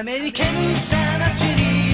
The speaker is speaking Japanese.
アメリカの街に